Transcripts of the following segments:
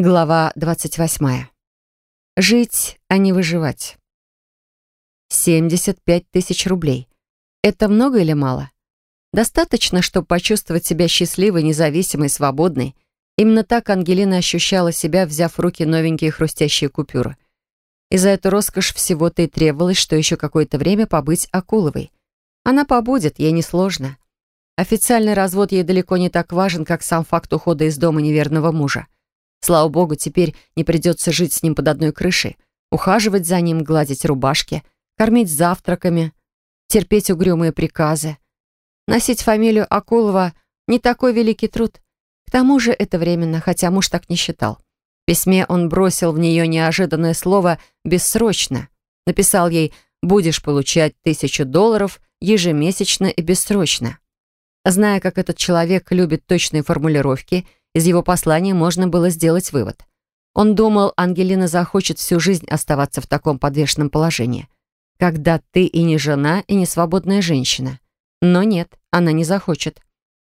Глава 28. Жить, а не выживать. 75 тысяч рублей. Это много или мало? Достаточно, чтобы почувствовать себя счастливой, независимой, свободной. Именно так Ангелина ощущала себя, взяв в руки новенькие хрустящие купюры. И за эту роскошь всего-то и требовалось, что еще какое-то время побыть Акуловой. Она побудет, ей несложно. Официальный развод ей далеко не так важен, как сам факт ухода из дома неверного мужа. Слава богу, теперь не придется жить с ним под одной крышей, ухаживать за ним, гладить рубашки, кормить завтраками, терпеть угрюмые приказы. Носить фамилию Акулова не такой великий труд. К тому же это временно, хотя муж так не считал. В письме он бросил в нее неожиданное слово «бессрочно». Написал ей «будешь получать тысячу долларов ежемесячно и бессрочно». Зная, как этот человек любит точные формулировки – из его послания можно было сделать вывод. Он думал, Ангелина захочет всю жизнь оставаться в таком подвешенном положении. Когда ты и не жена, и не свободная женщина. Но нет, она не захочет.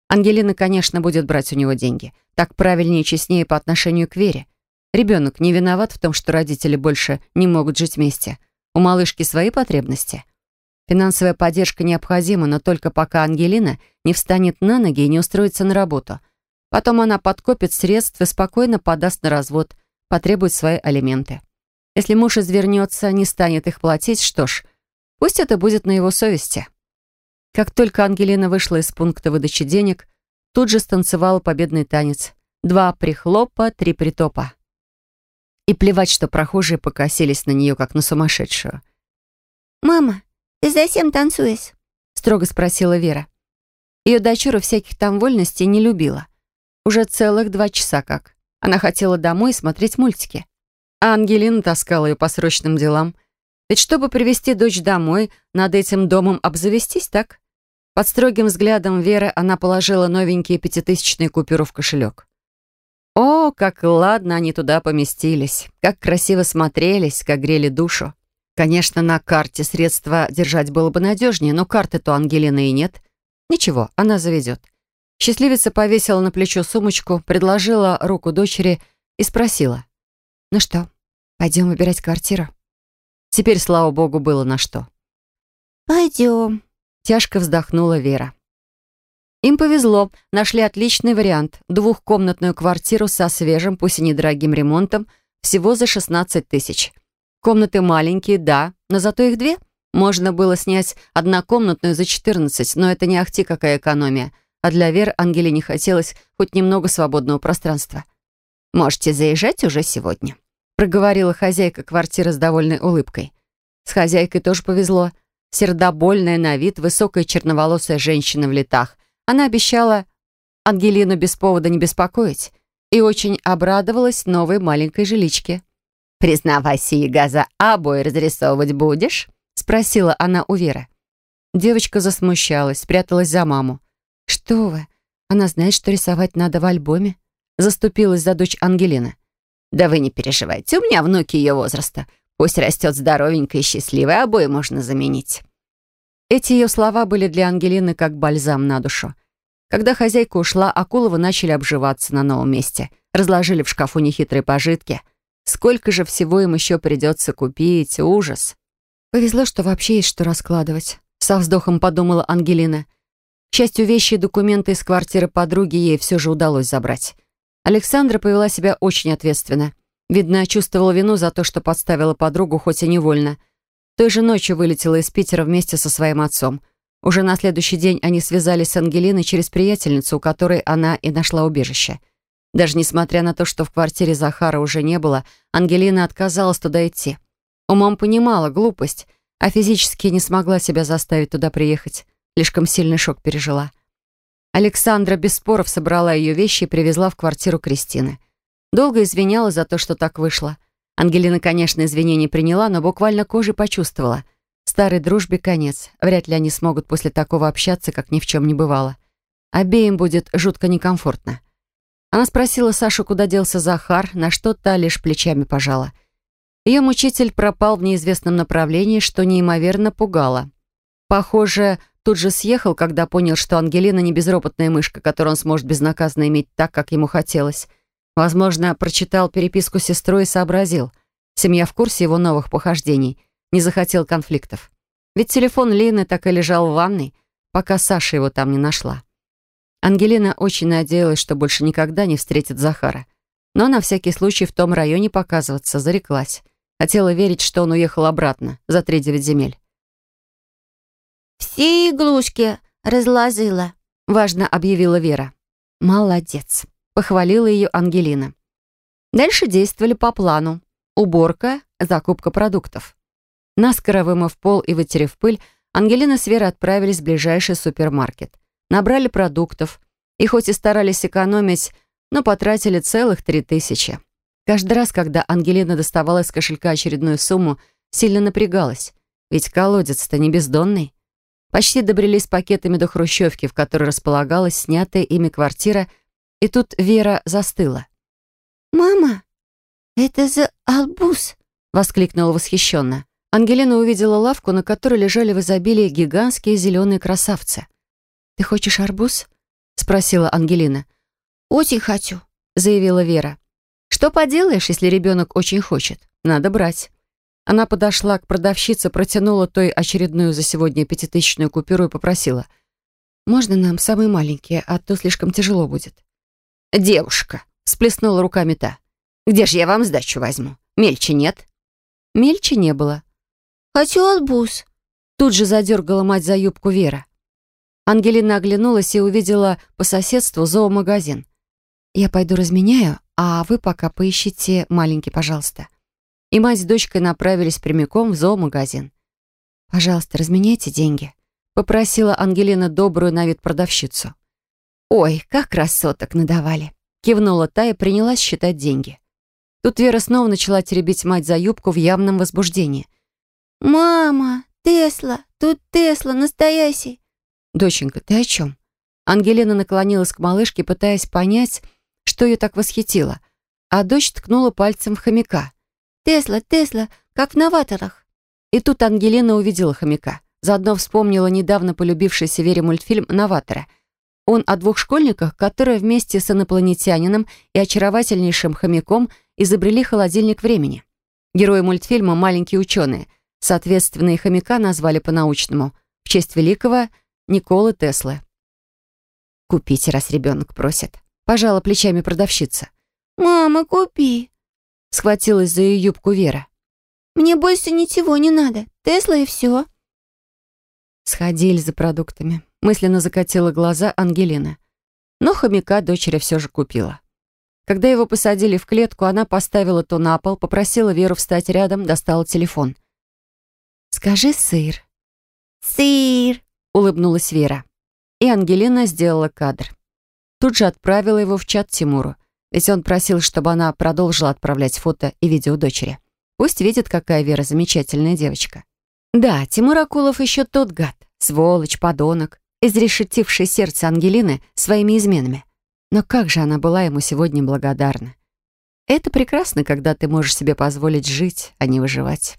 Ангелина, конечно, будет брать у него деньги. Так правильнее и честнее по отношению к Вере. Ребенок не виноват в том, что родители больше не могут жить вместе. У малышки свои потребности. Финансовая поддержка необходима, но только пока Ангелина не встанет на ноги и не устроится на работу – Потом она подкопит средств и спокойно подаст на развод, потребует свои алименты. Если муж извернется, не станет их платить, что ж, пусть это будет на его совести. Как только Ангелина вышла из пункта выдачи денег, тут же станцевала победный танец. Два прихлопа, три притопа. И плевать, что прохожие покосились на нее, как на сумасшедшую. «Мама, ты зачем танцуешь?» — строго спросила Вера. Ее дочуру всяких там вольностей не любила. Уже целых два часа как. Она хотела домой смотреть мультики. А Ангелина таскала ее по срочным делам. Ведь чтобы привести дочь домой, надо этим домом обзавестись, так? Под строгим взглядом Веры она положила новенькие пятитысячные купюры в кошелек. О, как ладно они туда поместились, как красиво смотрелись, как грели душу. Конечно, на карте средства держать было бы надежнее, но карты-то Ангелины и нет. Ничего, она заведет. Счастливица повесила на плечо сумочку, предложила руку дочери и спросила. «Ну что, пойдем выбирать квартиру?» Теперь, слава богу, было на что. «Пойдем», — тяжко вздохнула Вера. Им повезло, нашли отличный вариант. Двухкомнатную квартиру со свежим, пусть и недорогим ремонтом, всего за 16 тысяч. Комнаты маленькие, да, но зато их две. Можно было снять однокомнатную за 14, но это не ахти какая экономия — а для Вер Ангелине хотелось хоть немного свободного пространства. «Можете заезжать уже сегодня», — проговорила хозяйка квартиры с довольной улыбкой. С хозяйкой тоже повезло. Сердобольная на вид, высокая черноволосая женщина в летах. Она обещала Ангелину без повода не беспокоить и очень обрадовалась новой маленькой жиличке. «Признавайся, Егаза, обои разрисовывать будешь?» — спросила она у Веры. Девочка засмущалась, спряталась за маму. «Что вы? Она знает, что рисовать надо в альбоме». Заступилась за дочь Ангелина. «Да вы не переживайте, у меня внуки ее возраста. Пусть растет здоровенькая и счастливая, обои можно заменить». Эти ее слова были для Ангелины как бальзам на душу. Когда хозяйка ушла, Акуловы начали обживаться на новом месте. Разложили в шкафу нехитрые пожитки. Сколько же всего им еще придется купить, ужас. Повезло, что вообще есть что раскладывать. Со вздохом подумала Ангелина. К счастью, вещи и документы из квартиры подруги ей все же удалось забрать. Александра повела себя очень ответственно. Видно, чувствовала вину за то, что подставила подругу, хоть и невольно. Той же ночью вылетела из Питера вместе со своим отцом. Уже на следующий день они связались с Ангелиной через приятельницу, у которой она и нашла убежище. Даже несмотря на то, что в квартире Захара уже не было, Ангелина отказалась туда идти. Умом понимала глупость, а физически не смогла себя заставить туда приехать. Слишком сильный шок пережила. Александра без споров собрала ее вещи и привезла в квартиру Кристины. Долго извинялась за то, что так вышло. Ангелина, конечно, извинений приняла, но буквально кожей почувствовала. Старой дружбе конец. Вряд ли они смогут после такого общаться, как ни в чем не бывало. Обеим будет жутко некомфортно. Она спросила Сашу, куда делся Захар, на что та лишь плечами пожала. Ее мучитель пропал в неизвестном направлении, что неимоверно пугало. Похоже, Тут же съехал, когда понял, что Ангелина не безропотная мышка, которую он сможет безнаказанно иметь так, как ему хотелось. Возможно, прочитал переписку с и сообразил. Семья в курсе его новых похождений, не захотел конфликтов. Ведь телефон Лины так и лежал в ванной, пока Саша его там не нашла. Ангелина очень надеялась, что больше никогда не встретит Захара. Но на всякий случай в том районе показываться зареклась. Хотела верить, что он уехал обратно, за три девять земель. «Все иглушки разложила», — важно объявила Вера. «Молодец», — похвалила ее Ангелина. Дальше действовали по плану. Уборка, закупка продуктов. Наскоро вымыв пол и вытерев пыль, Ангелина с Верой отправились в ближайший супермаркет. Набрали продуктов. И хоть и старались экономить, но потратили целых три тысячи. Каждый раз, когда Ангелина доставала из кошелька очередную сумму, сильно напрягалась. Ведь колодец-то не бездонный. Почти добрались пакетами до хрущевки, в которой располагалась снятая ими квартира, и тут Вера застыла. «Мама, это за албуз!» — воскликнула восхищенно. Ангелина увидела лавку, на которой лежали в изобилии гигантские зеленые красавцы. «Ты хочешь арбуз?» — спросила Ангелина. «Очень хочу», — заявила Вера. «Что поделаешь, если ребенок очень хочет? Надо брать». Она подошла к продавщице, протянула той очередную за сегодня пятитысячную купюру и попросила. «Можно нам самые маленькие, а то слишком тяжело будет». «Девушка», — сплеснула руками та. «Где же я вам сдачу возьму? Мельче нет?» Мельче не было. «Хочу арбуз». Тут же задергала мать за юбку Вера. Ангелина оглянулась и увидела по соседству зоомагазин. «Я пойду разменяю, а вы пока поищите маленький, пожалуйста». И мать с дочкой направились прямиком в зоомагазин. «Пожалуйста, разменяйте деньги», — попросила Ангелина добрую на вид продавщицу. «Ой, как красоток надавали», — кивнула та и принялась считать деньги. Тут Вера снова начала теребить мать за юбку в явном возбуждении. «Мама, Тесла, тут Тесла, настоящий!» «Доченька, ты о чем?» Ангелина наклонилась к малышке, пытаясь понять, что ее так восхитило, а дочь ткнула пальцем в хомяка. «Тесла, Тесла, как в новаторах!» И тут Ангелина увидела хомяка. Заодно вспомнила недавно полюбившийся Вере мультфильм «Новатора». Он о двух школьниках, которые вместе с инопланетянином и очаровательнейшим хомяком изобрели холодильник времени. Герои мультфильма — маленькие ученые — Соответственно, и хомяка назвали по-научному в честь великого Николы Теслы. «Купите, раз ребенок просит», — пожала плечами продавщица. «Мама, купи», — схватилась за ее юбку Вера. «Мне больше ничего не надо. Тесла и все». Сходили за продуктами. Мысленно закатила глаза Ангелина. Но хомяка дочеря все же купила. Когда его посадили в клетку, она поставила то на пол, попросила Веру встать рядом, достала телефон. «Скажи сыр». «Сыр», — улыбнулась Вера. И Ангелина сделала кадр. Тут же отправила его в чат Тимуру, ведь он просил, чтобы она продолжила отправлять фото и видео дочери. Пусть видит, какая Вера замечательная девочка. Да, Тимур Акулов еще тот гад, сволочь, подонок, изрешетивший сердце Ангелины своими изменами. Но как же она была ему сегодня благодарна. Это прекрасно, когда ты можешь себе позволить жить, а не выживать.